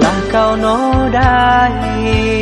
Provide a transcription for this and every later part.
lah kau nodai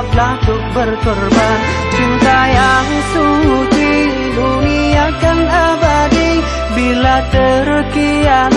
Siaplah untuk berkorban. Cinta yang suci Dunia kan abadi. Bila terkianat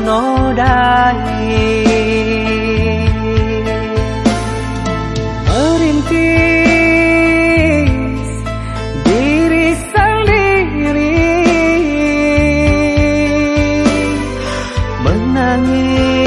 nodai merintis diri sendiri. Menangis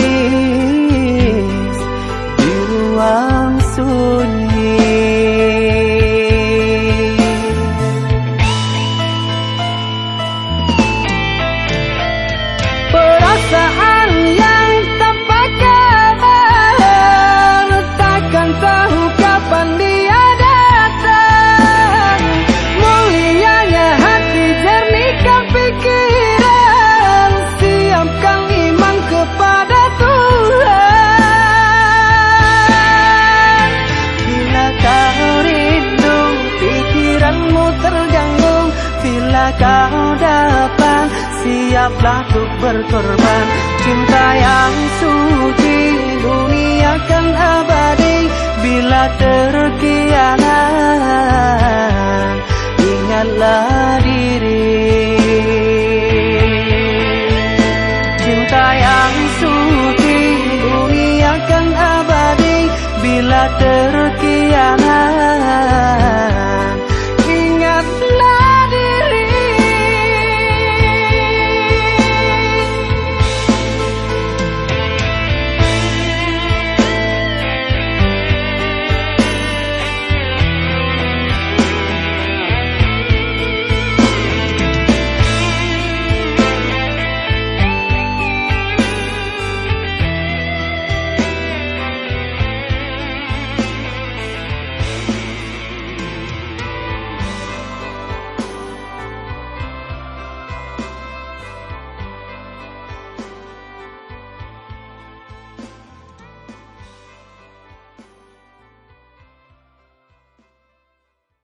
Siaplah untuk berkorban. Cinta